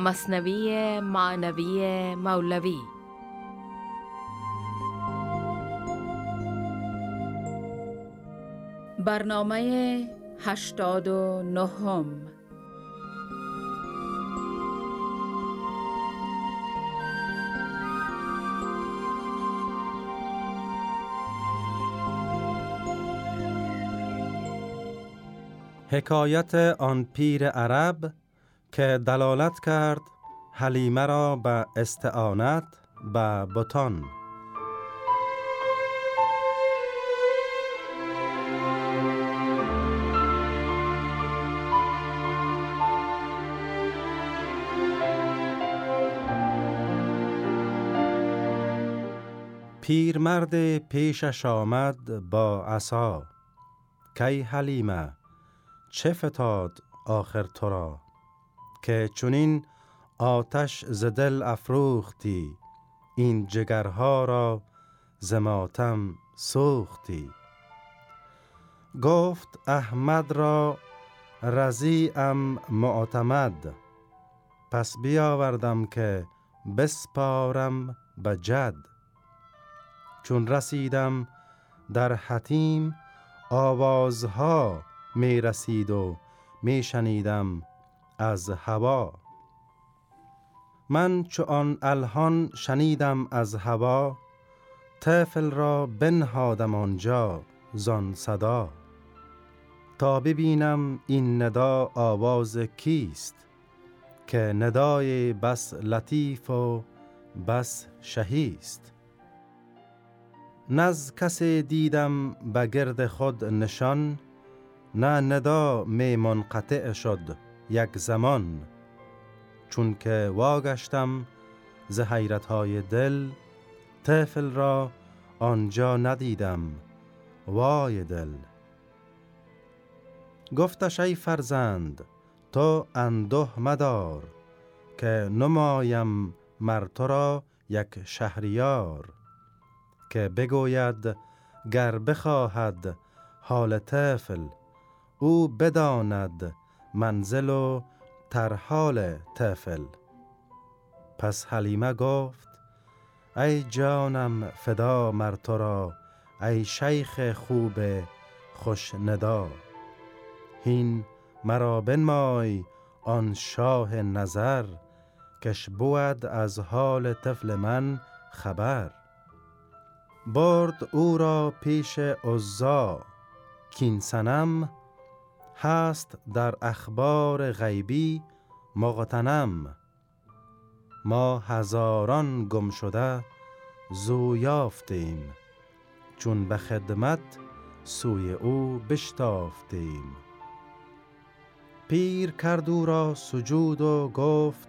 مصنوی معنوی مولوی. برنامه هشتاد و نهم. حکایت آن پیر عرب که دلالت کرد حلیمه را به استعانت به بتان. پیرمرد پیشش آمد با عصا. کی حلیمه چه فتاد آخر تو را؟ که چونین آتش ز دل افروختی این جگرها را زماتم سوختی. گفت احمد را رزی ام معتمد پس بیاوردم که بسپارم به جد. چون رسیدم در حتیم آوازها می رسید و می شنیدم. از هوا. من چو آن الهان شنیدم از هوا طفل را بنهادم آنجا زان صدا. تا ببینم این ندا آواز کیست که ندای بس لطیف و بس شهیست. نز کسی دیدم به گرد خود نشان نه ندا می منقطع شد. یک زمان. چون که واگشتم ز حیرت های دل طفل را آنجا ندیدم وای دل. گفتش ای فرزند تو اندوه مدار که نمایم مر تو را یک شهریار که بگوید گر بخواهد حال طفل او بداند منزل و ترحال طفل. پس حلیمه گفت ای جانم فدا مر تو را ای شیخ خوب خوش ندا. هین مرا بنمای آن شاه نظر کش بود از حال طفل من خبر. برد او را پیش عزا کین سنم هست در اخبار غیبی مغتنم. ما هزاران گم شده زو یافتیم چون به خدمت سوی او بشتافتیم. پیر کرد او را سجود و گفت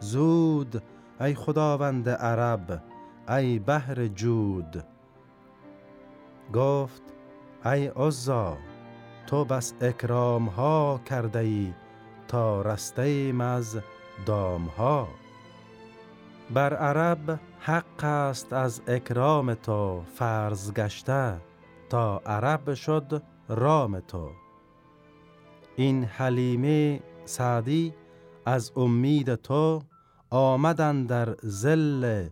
زود ای خداوند عرب ای بحر جود. گفت ای عزا تو بس اکرام ها کرده ای تا رسته ایم از دام ها بر عرب حق است از اکرام تو فرض گشته تا عرب شد رام تو. این حلیمه سعدی از امید تو آمدن در زل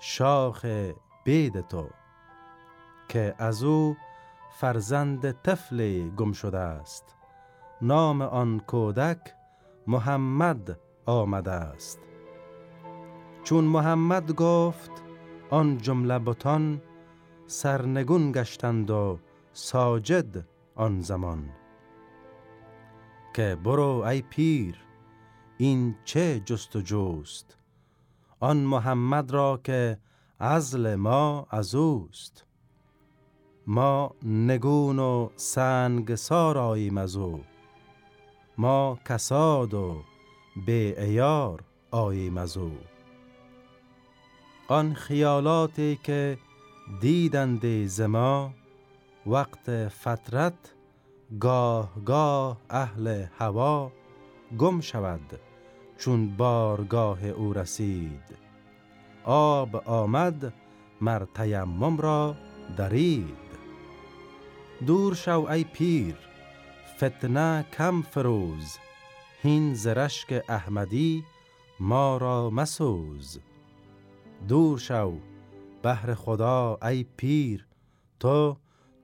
شاخ بید تو که از او فرزند طفل گم شده است نام آن کودک محمد آمده است چون محمد گفت آن جمله بتان سرنگون گشتند و ساجد آن زمان. که برو ای پیر این چه جست و جوست؟ آن محمد را که ازل ما از اوست. ما نگون و سنگ ساراییم از او. ما کساد و به ایار آییم از او. آن خیالاتی که دیدند زما وقت فترت گاه گاه اهل هوا گم شود چون بارگاه او رسید. آب آمد مر تیمم را درید. دور شو ای پیر. فتنه کم فروز. هین زرشک احمدی ما را مسوز. دور شو بهر خدا ای پیر. تو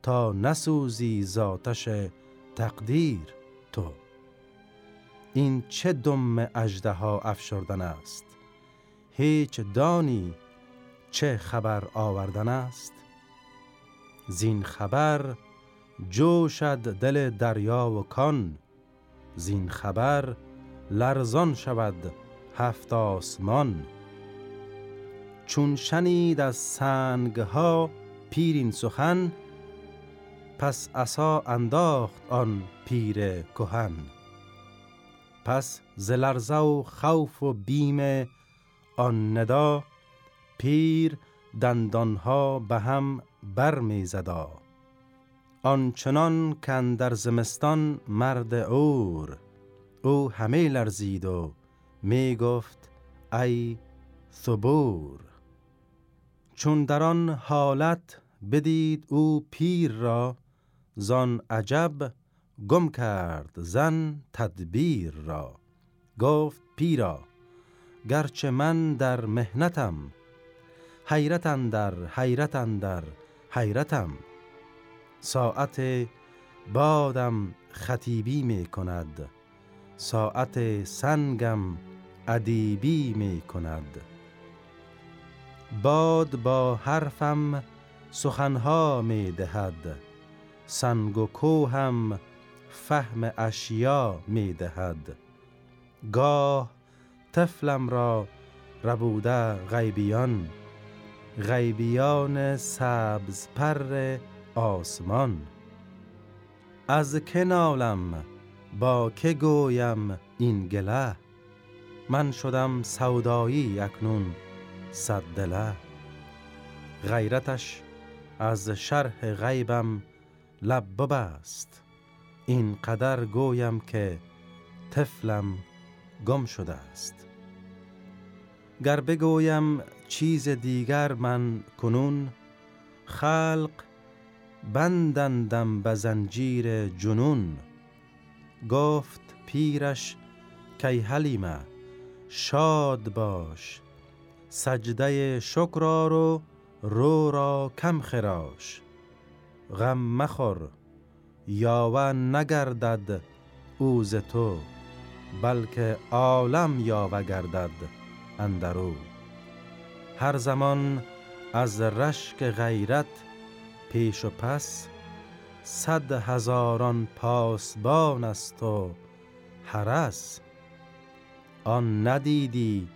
تا نسوزی ذاتش تقدیر. تو. این چه دم اجده ها افشردن است؟ هیچ دانی چه خبر آوردن است؟ زین خبر جوشد دل دریا و کان. زین خبر لرزان شود هفت آسمان. چون شنید از سنگ ها پیرین سخن پس عصا انداخت آن پیر کهن. پس زلرزه و خوف و بیم آن ندا پیر دندانها به هم بر می زدا آنچنان کن در زمستان مرد اور او همه لرزید و می گفت ای ثبور. چون در آن حالت بدید او پیر را زان عجب گم کرد زن تدبیر را. گفت پیرا گرچه من در مهنتم حیرت اندر حیرت اندر حیرتم. ساعت بادم خطیبی می کند ساعت سنگم ادیبی می کند باد با حرفم سخنها می دهد سنگ و کوهم فهم اشیا می دهد گاه طفلم را ربوده غیبیان. غیبیان سبز پر آسمان از کنالم با که گویم این گله؟ من شدم سودایی اکنون صد دله. غیرتش از شرح غیبم لب ببست این قدر گویم که طفلم گم شده است. گر بگویم چیز دیگر من کنون خلق بندندم به زنجیر جنون. گفت پیرش کی حلیمه شاد باش سجده شکر رو رو را کم خراش. غم مخور یاوه نگردد اوز تو بلکه عالم یاوه گردد اندرو. هر زمان از رشک غیرت پیش و پس صد هزاران پاسبان است و حرس آن ندیدی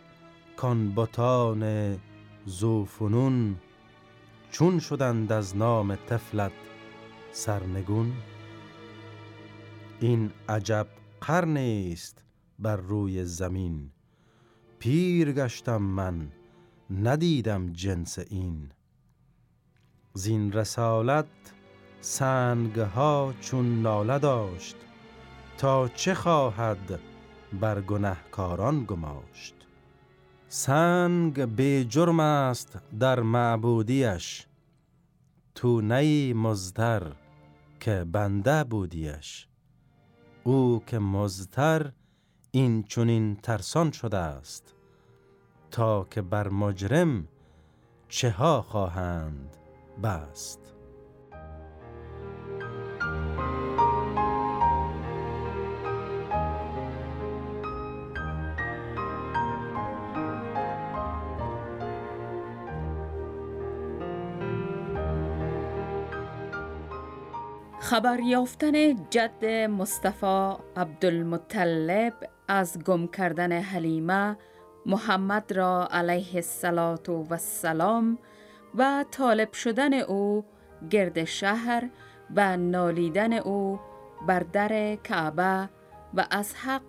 کان بتان زوفنون. چون شدند از نام طفلت سرنگون. این عجب قرنی است بر روی زمین. پیر گشتم من ندیدم جنس این. زین رسالت سنگ ها چون ناله داشت تا چه خواهد بر گنهکاران گماشت. سنگ بی جرم است در معبودیش تو نی مزتر که بنده بودیش. او که مزتر این چونین ترسان شده است تا که بر مجرم چه ها خواهند؟ بست. خبر یافتن جد مصطفی عبدالمطلب از گم کردن حلیمه محمد را علیه السلام و طالب شدن او گرد شهر و نالیدن او بر در کعبه و از حق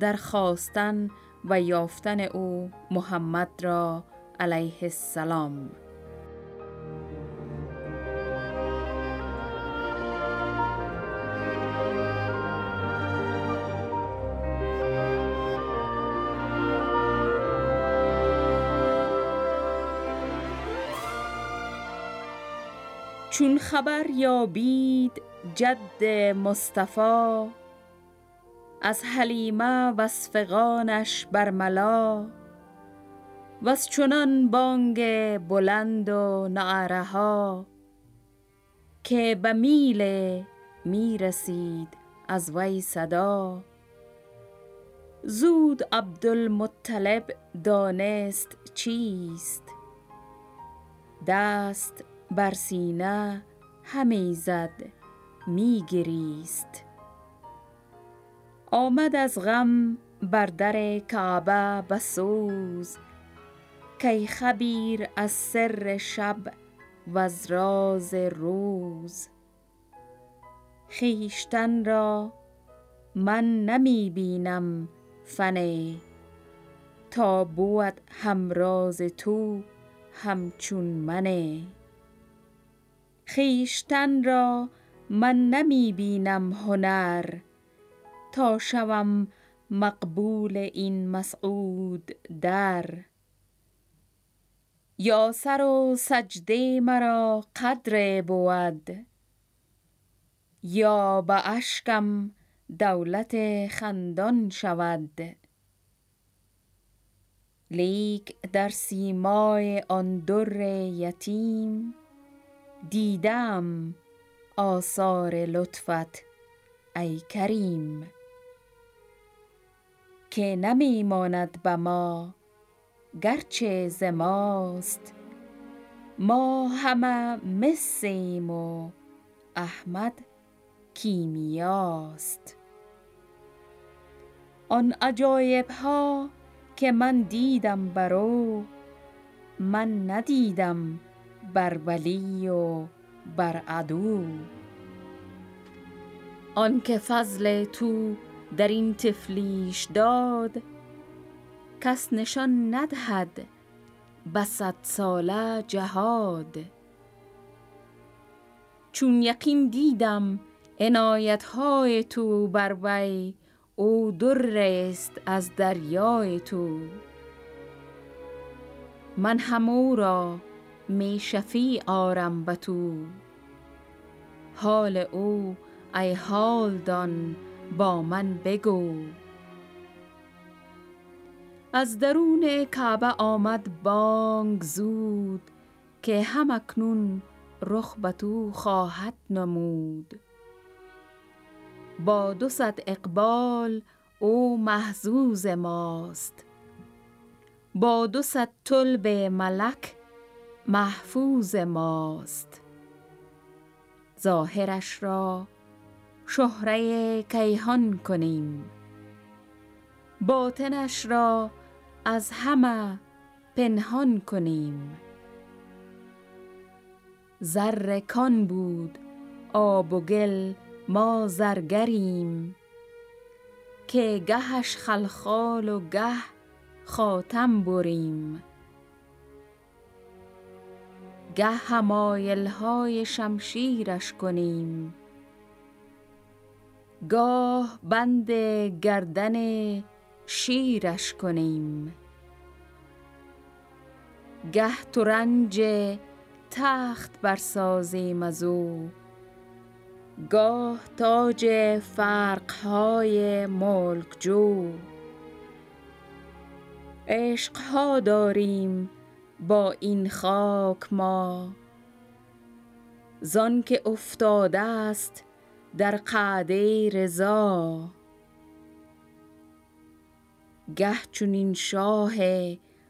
در خواستن و یافتن او محمد را علیه السلام. چون خبر یابید جد مصطفی از حلیمه و فغانش برملا و از چنان بانگ بلند و نعره ها که به میل می رسید از وی صدا. زود عبدالمطلب دانست چیست؟ دست بر سینه همی زد می گریست آمد از غم بر در کعبه بسوز کی خبیر از سر شب و از راز روز. خویشتن را من نمی بینم فنی تا بود همراز تو همچون منی خویشتن را من نمی بینم هنر. تا شوم مقبول این مسعود در. یا سر و سجده مرا قدر بود. یا به اشکم دولت خندان شود. لیک در سیمای آن در یتیم دیدم آثار لطفت ای کریم. که نمی ماند به ما گرچه ز ماست. ما همه مسیم و احمد کیمیاست. آن عجایب ها که من دیدم بر او من ندیدم بر ولی و بر عدو. آنکه فضل تو در این تفلیش داد کس نشان ندهد به صد ساله جهاد. چون یقین دیدم عنایت های تو بر وی او در است از دریای تو. من همو را می شفی آرم به تو. حال او ای حال دان با من بگو. از درون کعبه آمد بانگ زود که هم اکنون رخ به تو خواهد نمود. با دو صد اقبال او محزوز ماست. با دو صد طلب ملک محفوظ ماست. ظاهرش را شهره کیهان کنیم. باطنش را از همه پنهان کنیم. زر کان بود آب و گل ما زرگریم. که گهش خلخال و گه خاتم بریم. گه حمایل های شمشیرش کنیم. گاه بند گردن شیرش کنیم. گه ترنج تخت برسازیم از او. گاه تاج فرقهای ملک جو. عشقها داریم با این خاک ما. زان که افتاده است در قعده رضا. گه چونین شاه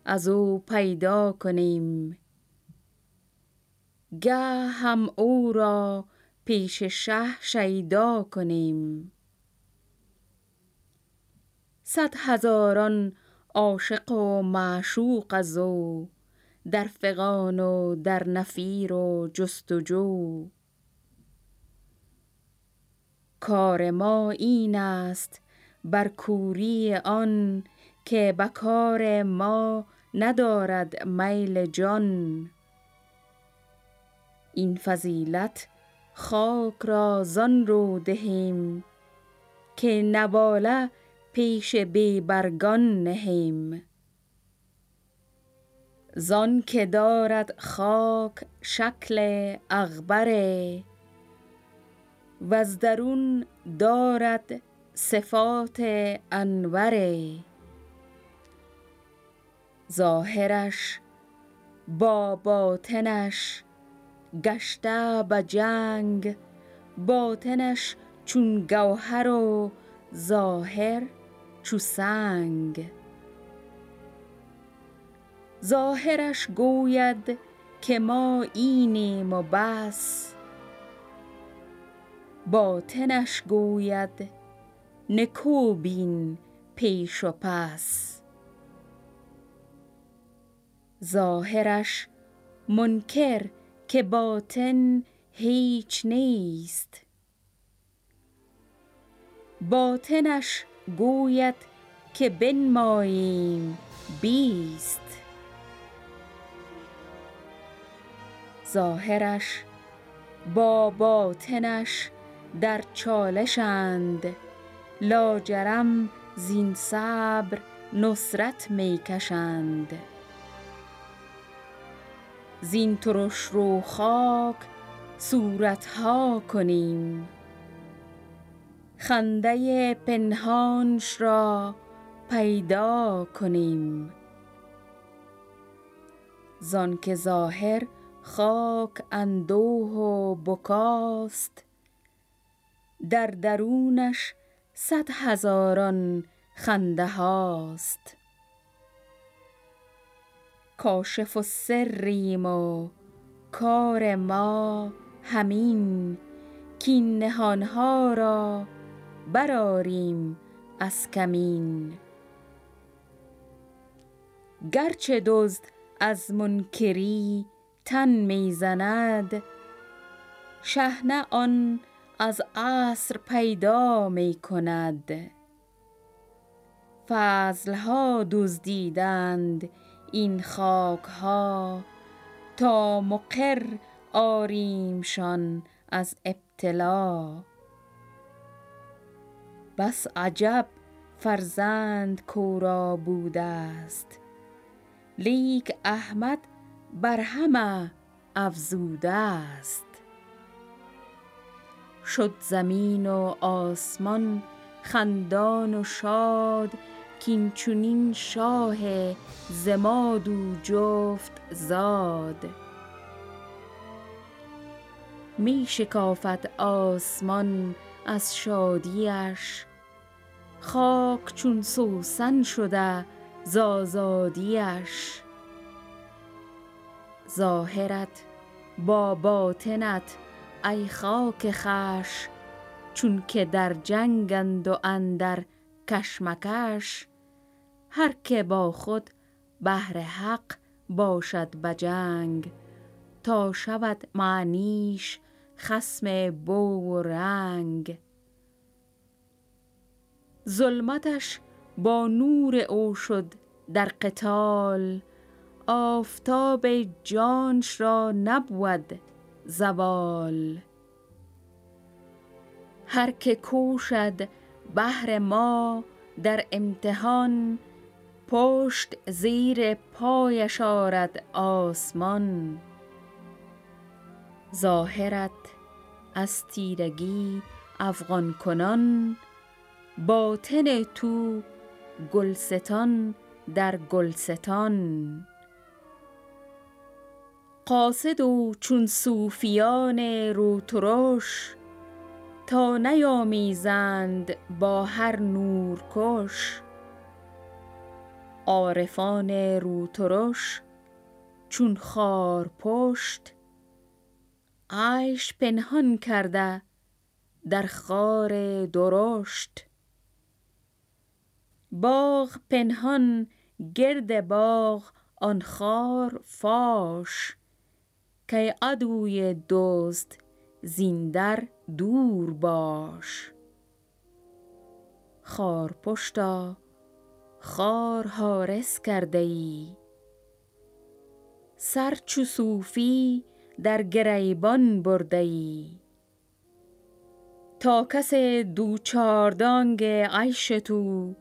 از او پیدا کنیم. گه هم او را پیش شه شیدا کنیم. صد هزاران عاشق و معشوق از او. در فغان و در نفیر و جستجو کار ما این است بر کوری آن که به کار ما ندارد میل جان. این فضیلت خاک را زان رو دهیم که نواله پیش بی برگان نهیم. زان که دارد خاک شکل اغبره وز درون دارد صفات انور. ظاهرش با باطنش گشته به جنگ باطنش چون گوهر و ظاهر چو سنگ. ظاهرش گوید که ما اینیم و بس. باطنش گوید نکو بین پیش و پس. ظاهرش منکر که باطن هیچ نیست. باطنش گوید که بنماییم بیست. ظاهرش با باطنش در چالشند. لاجرم زین صبر نصرت می کشند زین ترش رو خاک صورتها کنیم. خنده پنهانش را پیدا کنیم. زانکه ظاهر خاک اندوه و بکاست. در درونش صد هزاران خنده هاست. کاشف السریم و کار ما همین کین نهانها را برآریم از کمین. گرچه دزد از منکری تن می زند. شحنه آن از اصل پیدا می کند. فضلها دزدیدند این خاکها تا مقر آریمشان از ابتلا. بس عجب فرزند کاو را بودست لیک احمد بر همه افزودست شد زمین و آسمان خندان و شاد کین چنین شاه ز مادو جفت زاد. می شکافد آسمان از شادیش خاک چون سوسن شده ز آزادیش. ظاهرت با باطنت ای خاک خوش چونکه در جنگند و اندر کشمکش. هر که با خود بهر حق باشد به جنگ تا شود معنیش خصم بو و رنگ. ظلمتش با نور او شد در قتال آفتاب جانش را نبود زوال. هر که کوشد بهر ما در امتحان پشت زیر پایش آرد آسمان. ظاهرت از تیرگی افغان کنان باطن تو گلستان در گلستان. قاصد او چون صوفیان روترش تا نیامیزند با هر نورکش عارفان روترش چون خارپشت عیش پنهان کرده در خار درشت باغ پنهان گرد باغ آن خار فاش کای عدوی دزد زین در دور باش. خارپشتا خار حارس کرده ای. سر چو صوفی در گریبان برده ای. تا کس دوچاردانگ عیش تو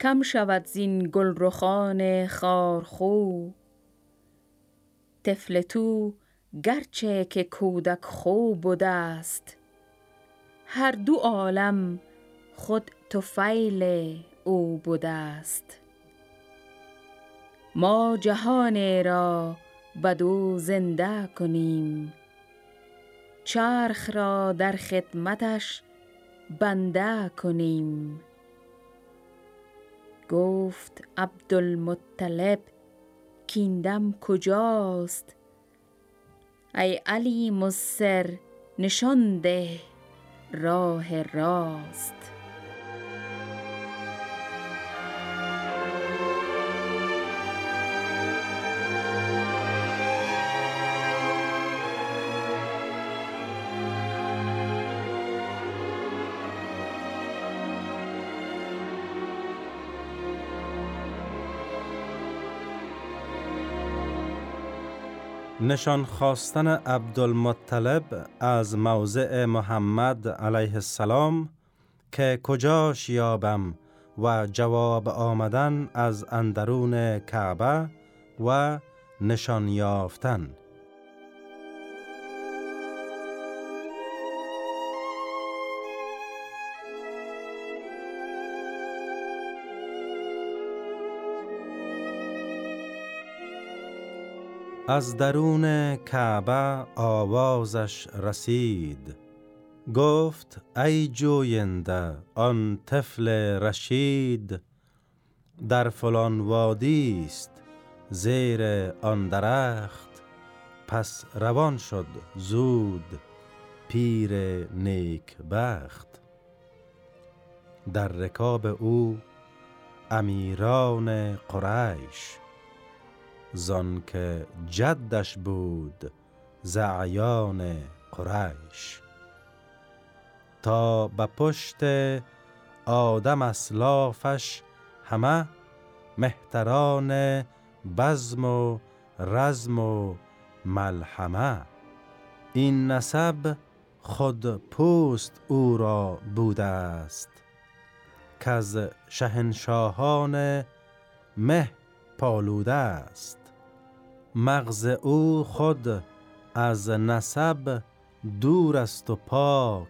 کم شود زین گلرخان خارخو. طفل تو گرچه که کودک خو بدست هر دو عالم خود توفیل او بوده است. ما جهان را بدو زنده کنیم. چرخ را در خدمتش بنده کنیم. گفت عبدالمطلب کیندم کجاست؟ ای علی مصر نشان ده راه راست. نشان خواستن عبدالمطلب از موضع محمد علیه السلام که کجاش یابم و جواب آمدن از اندرون کعبه و نشان یافتن. از درون کعبه آوازش رسید. گفت ای جوینده آن طفل رشید. در فلان وادی است زیر آن درخت. پس روان شد زود پیر نیک بخت. در رکاب او امیران قریش. زان که جدش بود زعیان قریش. تا به پشت آدم اسلافش همه مهتران بزم و رزم و ملحمه. این نسب خود پوست او را بوده است که از شهنشاهان مه پالوده است. مغز او خود از نسب دور است و پاک.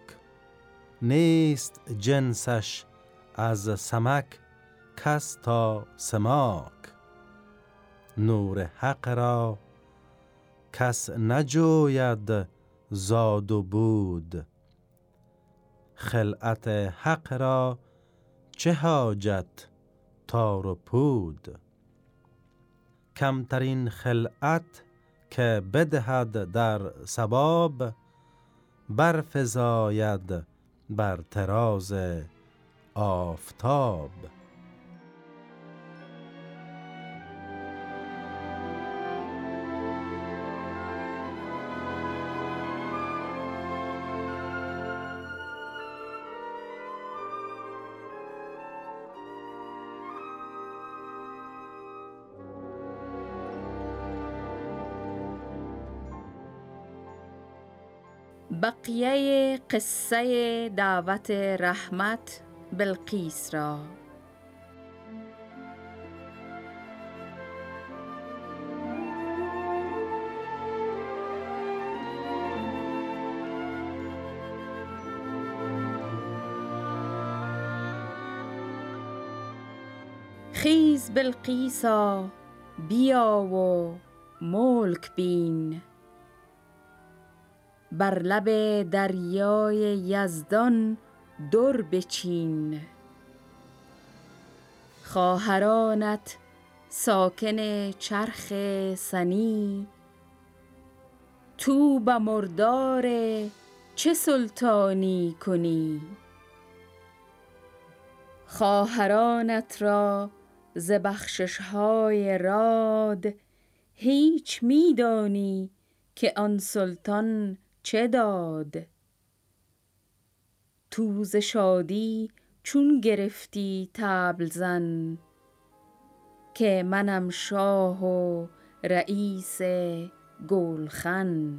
نیست جنسش از سمک کس تا سماک. نور حق را کس نجوید زاد و بود. خلعت حق را چه حاجت تار و پود؟ کمترین خلعت که بدهد در سباب برفزاید بر تراز آفتاب. بقیه قصه دعوت رحمت بلقیس را. خیز بلقیسا بیا و ملک بین. بر لب دریای یزدان در بچین. خواهرانت ساکن چرخ سنی. تو به مردار چه سلطانی کنی؟ خواهرانت را ز بخشش های راد هیچ میدانی که آن سلطان چه داد؟ تو ز شادی چون گرفتی طبل زن که منم شاه و رئیس گولخن